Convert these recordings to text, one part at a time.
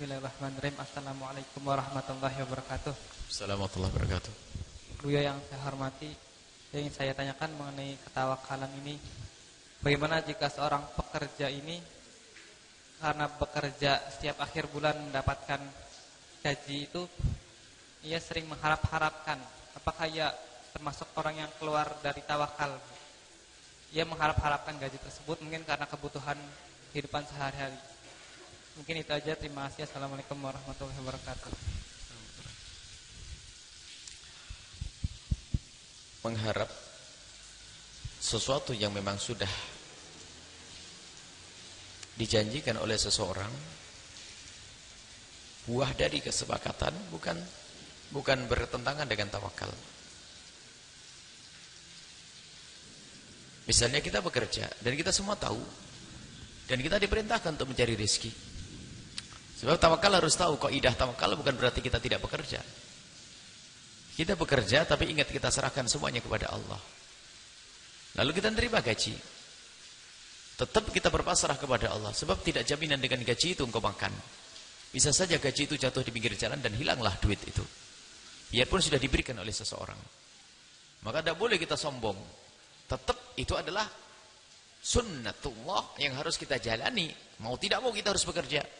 Bismillahirrahmanirrahim. Assalamualaikum warahmatullahi wabarakatuh. Assalamualaikum warahmatullahi wabarakatuh. Buya yang saya hormati, yang ingin saya tanyakan mengenai ketawakalan ini. Bagaimana jika seorang pekerja ini karena bekerja setiap akhir bulan mendapatkan gaji itu, ia sering mengharap-harapkan. Apakah ia termasuk orang yang keluar dari tawakal? Ia mengharap-harapkan gaji tersebut mungkin karena kebutuhan kehidupan sehari-hari. Mungkin itu aja. Terima kasih. Assalamualaikum warahmatullahi wabarakatuh. Mengharap sesuatu yang memang sudah dijanjikan oleh seseorang buah dari kesepakatan bukan bukan bertentangan dengan tawakal. Misalnya kita bekerja dan kita semua tahu dan kita diperintahkan untuk mencari rezeki. Sebab tawakal harus tahu kaidah tawakal bukan berarti kita tidak bekerja. Kita bekerja tapi ingat kita serahkan semuanya kepada Allah. Lalu kita menerima gaji. Tetap kita berpasrah kepada Allah. Sebab tidak jaminan dengan gaji itu engkau makan. Bisa saja gaji itu jatuh di pinggir jalan dan hilanglah duit itu. Biarpun sudah diberikan oleh seseorang. Maka tidak boleh kita sombong. Tetap itu adalah sunnatullah yang harus kita jalani. Mau tidak mau kita harus bekerja.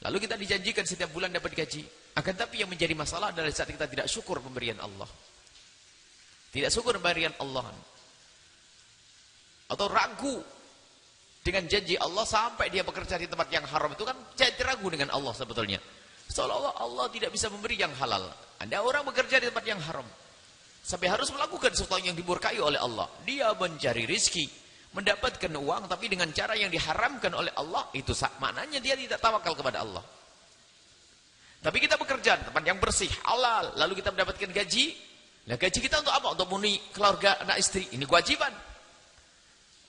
Lalu kita dijanjikan setiap bulan dapat gaji. Akan tapi yang menjadi masalah adalah saat kita tidak syukur pemberian Allah. Tidak syukur pemberian Allah. Atau ragu dengan janji Allah sampai dia bekerja di tempat yang haram itu kan jadi ragu dengan Allah sebetulnya. Seolah-olah Allah tidak bisa memberi yang halal. Ada orang bekerja di tempat yang haram. Sampai harus melakukan sesuatu yang dimurkai oleh Allah. Dia mencari rizki. Mendapatkan uang tapi dengan cara yang diharamkan oleh Allah. Itu maknanya dia tidak tawakal kepada Allah. Tapi kita bekerja tempat yang bersih, halal. Lalu kita mendapatkan gaji. Nah gaji kita untuk apa? Untuk memenuhi keluarga, anak istri. Ini kewajiban.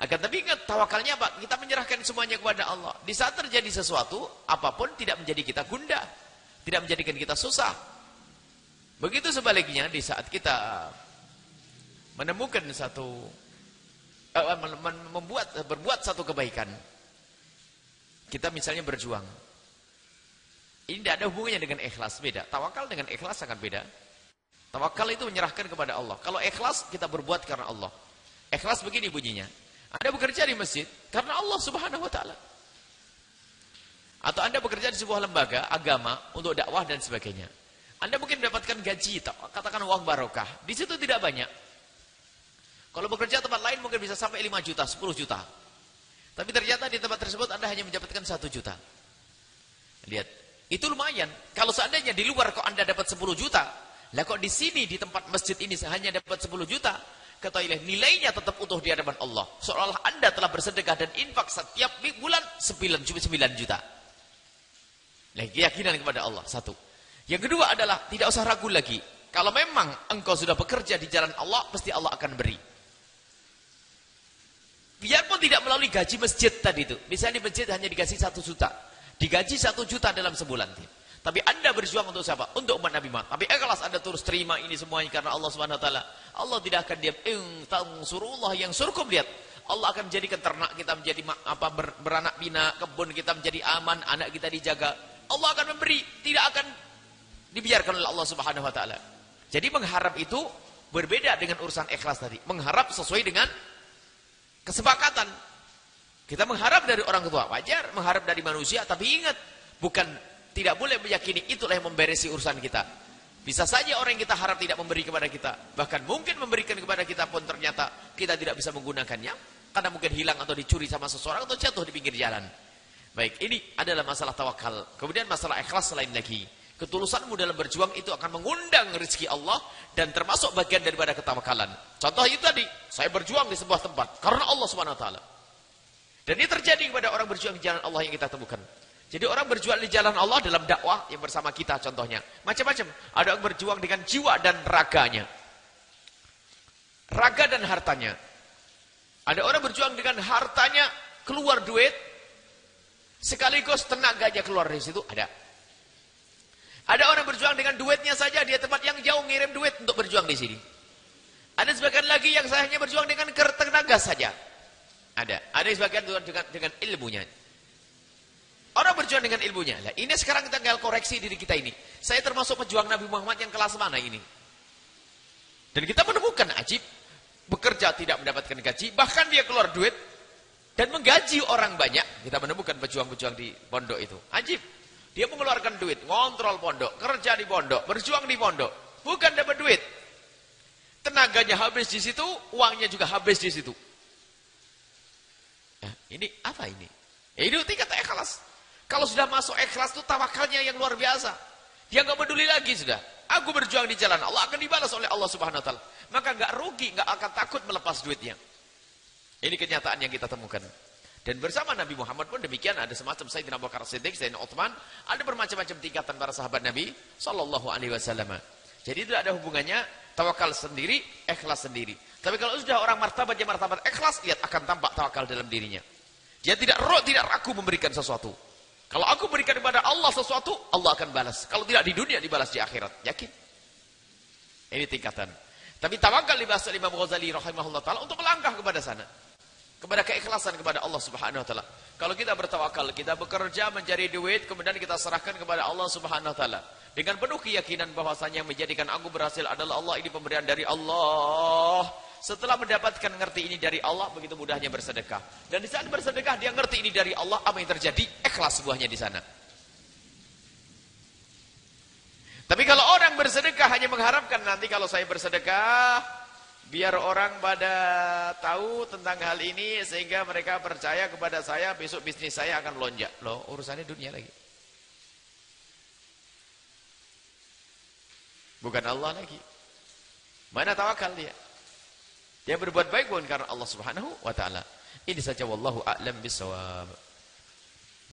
Akan tapi ingat tawakalnya apa? Kita menyerahkan semuanya kepada Allah. Di saat terjadi sesuatu, apa pun tidak menjadi kita gundah. Tidak menjadikan kita susah. Begitu sebaliknya di saat kita menemukan satu membuat berbuat satu kebaikan. Kita misalnya berjuang. Ini tidak ada hubungannya dengan ikhlas, beda. Tawakal dengan ikhlas sangat beda. Tawakal itu menyerahkan kepada Allah. Kalau ikhlas kita berbuat karena Allah. Ikhlas begini bunyinya. Anda bekerja di masjid karena Allah Subhanahu wa taala. Atau Anda bekerja di sebuah lembaga agama untuk dakwah dan sebagainya. Anda mungkin mendapatkan gaji, katakan uang barokah. Di situ tidak banyak. Kalau bekerja tempat lain mungkin bisa sampai 5 juta, 10 juta. Tapi ternyata di tempat tersebut Anda hanya mendapatkan 1 juta. Lihat, itu lumayan. Kalau seandainya di luar kok Anda dapat 10 juta, lah kok di sini di tempat masjid ini hanya dapat 10 juta, ketahuilah nilainya tetap utuh di hadapan Allah. Seolah-olah Anda telah bersedekah dan infak setiap bulan 9 juta. Nah, keyakinan kepada Allah satu. Yang kedua adalah tidak usah ragu lagi. Kalau memang engkau sudah bekerja di jalan Allah, pasti Allah akan beri. Biarpun tidak melalui gaji masjid tadi itu. Misalnya di masjid hanya dikasih satu juta. Digaji satu juta dalam sebulan. Tapi anda berjuang untuk siapa? Untuk umat Nabi Muhammad. Tapi ikhlas anda terus terima ini semuanya karena Allah Subhanahu Wa Taala. Allah tidak akan diam. In tansurullah yang surkum lihat. Allah akan menjadikan ternak kita menjadi apa ber, beranak pinak, kebun kita menjadi aman, anak kita dijaga. Allah akan memberi, tidak akan dibiarkan oleh Allah Subhanahu wa taala. Jadi mengharap itu berbeda dengan urusan ikhlas tadi. Mengharap sesuai dengan kesepakatan. Kita mengharap dari orang tua, wajar mengharap dari manusia, tapi ingat, bukan tidak boleh meyakini itulah yang memberesi urusan kita. Bisa saja orang yang kita harap tidak memberi kepada kita, bahkan mungkin memberikan kepada kita pun ternyata kita tidak bisa menggunakannya karena mungkin hilang atau dicuri sama seseorang atau jatuh di pinggir jalan. Baik, ini adalah masalah tawakal. Kemudian masalah ikhlas selain lagi. Ketulusanmu dalam berjuang itu akan mengundang rezeki Allah dan termasuk bagian daripada ketawakalan. Contoh itu tadi, saya berjuang di sebuah tempat karena Allah Subhanahu wa taala. Dan ini terjadi kepada orang berjuang di jalan Allah yang kita temukan. Jadi orang berjuang di jalan Allah dalam dakwah yang bersama kita contohnya. Macam-macam. Ada orang berjuang dengan jiwa dan raganya. Raga dan hartanya. Ada orang berjuang dengan hartanya keluar duit. Sekaligus tenaganya keluar dari situ. Ada. Ada orang berjuang dengan duitnya saja. Dia tempat yang jauh ngirim duit untuk berjuang di sini. Ada sebagian lagi yang saya hanya berjuang dengan tenaga saja. Ada. Ada sebagian dengan, dengan ilmunya. Orang berjuang dengan ilmunya. Lah, ini sekarang kita tinggal koreksi diri kita ini. Saya termasuk pejuang Nabi Muhammad yang kelas mana ini? Dan kita menemukan ajib, bekerja tidak mendapatkan gaji, bahkan dia keluar duit dan menggaji orang banyak. Kita menemukan pejuang-pejuang di pondok itu. Ajib. Dia mengeluarkan duit, ngontrol pondok, kerja di pondok, berjuang di pondok. Bukan dapat duit. Tenaganya habis di situ, uangnya juga habis di situ. Nah, ini apa ini? Ya, ini tingkat ikhlas. Kalau sudah masuk ikhlas itu tawakalnya yang luar biasa. Dia nggak peduli lagi sudah. Aku berjuang di jalan Allah akan dibalas oleh Allah Subhanahu wa taala. Maka nggak rugi, nggak akan takut melepas duitnya. Ini kenyataan yang kita temukan. Dan bersama Nabi Muhammad pun demikian ada semacam Sayyidina Abu Bakar Siddiq, Sayyidina Uthman, ada bermacam-macam tingkatan para sahabat Nabi sallallahu alaihi wasallam. Jadi itu ada hubungannya tawakal sendiri, ikhlas sendiri. Tapi kalau sudah orang martabatnya martabat ikhlas, lihat akan tampak tawakal dalam dirinya. Dia tidak roh, tidak ragu memberikan sesuatu. Kalau aku berikan kepada Allah sesuatu, Allah akan balas. Kalau tidak di dunia, dibalas di akhirat. Yakin? Ini tingkatan. Tapi tawakal dibahas oleh Imam Ghazali rahimahullah ta'ala untuk melangkah kepada sana kepada keikhlasan kepada Allah Subhanahu wa taala. Kalau kita bertawakal, kita bekerja mencari duit, kemudian kita serahkan kepada Allah Subhanahu wa taala dengan penuh keyakinan bahwasanya yang menjadikan aku berhasil adalah Allah, ini pemberian dari Allah. Setelah mendapatkan ngerti ini dari Allah, begitu mudahnya bersedekah. Dan di saat bersedekah dia ngerti ini dari Allah, apa yang terjadi? Ikhlas sebuahnya di sana. Tapi kalau orang bersedekah hanya mengharapkan nanti kalau saya bersedekah Biar orang pada tahu tentang hal ini sehingga mereka percaya kepada saya besok bisnis saya akan lonjak. Loh, urusannya dunia lagi. Bukan Allah lagi. Mana tawakal dia? Dia berbuat baik bukan karena Allah Subhanahu wa taala. Ini saja wallahu a'lam bisawab.